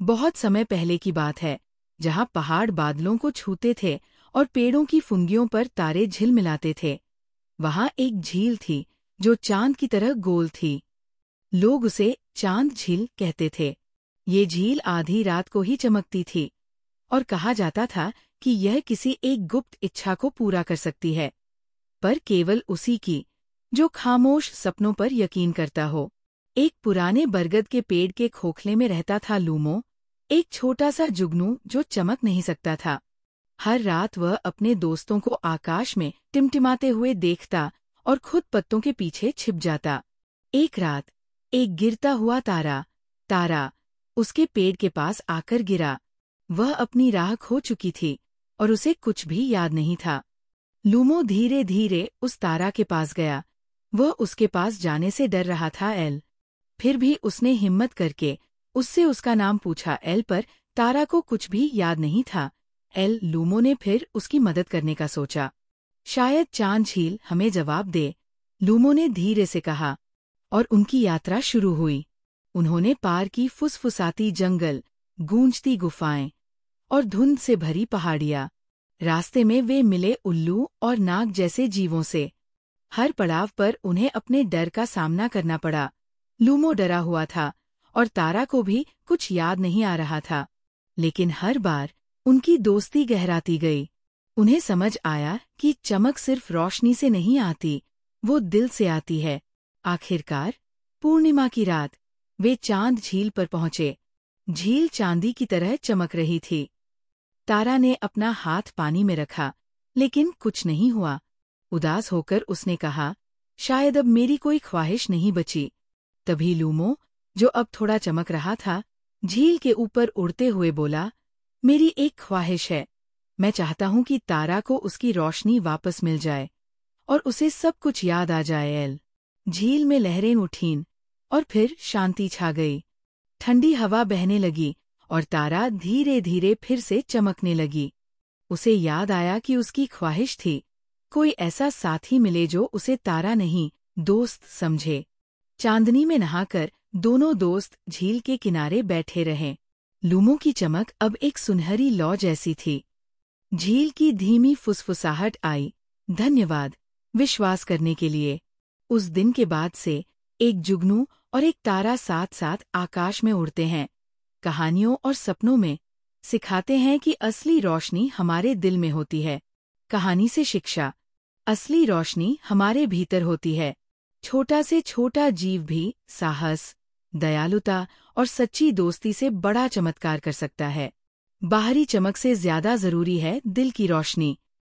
बहुत समय पहले की बात है, जहाँ पहाड़ बादलों को छूते थे और पेड़ों की फुंगियों पर तारे झिलमिलाते थे। वहाँ एक झील थी, जो चाँद की तरह गोल थी। लोग उसे चाँद झील कहते थे। ये झील आधी रात को ही चमकती थी, और कहा जाता था कि यह किसी एक गुप्त इच्छा को पूरा कर सकती है, पर केवल उसी की, जो खामोश सपनों पर यकीन करता हो। एक पुराने बरगद के पेड़ के खोखले में रहता था लूमो एक छोटा सा जुगनू जो चमक नहीं सकता था। हर रात वह अपने दोस्तों को आकाश में टिमटिमाते हुए देखता और खुद पत्तों के पीछे छिप जाता। एक रात, एक गिरता हुआ तारा तारा उसके पेड़ के पास आकर गिरा। वह अपनी राह खो चुकी थी और उसे कुछ भी याद नहीं था। लूमो धीरे धीरे उस तारा के पास गया। वह उसके पास जाने से डर रहा था, एल। फिर भी उसने हिम्मत करके उससे उसका नाम पूछा एल पर तारा को कुछ भी याद नहीं था। एल लूमो ने फिर उसकी मदद करने का सोचा। शायद चाँद झील हमें जवाब दे, लूमो ने धीरे से कहा, और उनकी यात्रा शुरू हुई। उन्होंने पार की फुसफुसाती जंगल, गूंजती गुफाएँ, और धुंध से भरी पहाड़ियाँ। रास्ते में वे मिले उल्लू और नाग जैसे जीवों से। हर पड़ाव पर उन्हें अपने डर का सामना करना पड़ा। लूमो डरा हुआ था और तारा को भी कुछ याद नहीं आ रहा था। लेकिन हर बार उनकी दोस्ती गहराती गई। उन्हें समझ आया कि चमक सिर्फ़ रोशनी से नहीं आती, वो दिल से आती है। आखिरकार, पूर्णिमा की रात, वे चाँद झील पर पहुँचे। झील चांदी की तरह चमक रही थी। तारा ने अपना हाथ पानी में रखा, लेकिन कुछ नहीं हुआ। उदास होकर उसने कहा, शायद अब मेरी कोई ख्वाहिश नहीं बची। तभी लूमो जो अब थोड़ा चमक रहा था, झील के ऊपर उड़ते हुए बोला, मेरी एक ख्वाहिश है। मैं चाहता हूँ कि तारा को उसकी रोशनी वापस मिल जाए, और उसे सब कुछ याद आ जाए, एल। झील में लहरें उठीं, और फिर शांति छा गई। ठंडी हवा बहने लगी, और तारा धीरे धीरे फिर से चमकने लगी। उसे याद आया कि उसकी ख्वाहिश थी, कोई ऐसा साथी मिले जो उसे तारा नहीं, दोस्त समझे। चांदनी में नहाकर दोनों दोस्त झील के किनारे बैठे रहे। लूमों की चमक अब एक सुनहरी लौ जैसी थी। झील की धीमी फुसफुसाहट आई। धन्यवाद विश्वास करने के लिए। उस दिन के बाद से एक जुगनू और एक तारा साथ साथ आकाश में उड़ते हैं। कहानियों और सपनों में सिखाते हैं कि असली रोशनी हमारे दिल में होती है। कहानी से शिक्षा। असली रोशनी हमारे भीतर होती है। छोटा से छोटा जीव भी साहस, दयालुता और सच्ची दोस्ती से बड़ा चमत्कार कर सकता है। बाहरी चमक से ज़्यादा ज़रूरी है दिल की रोशनी।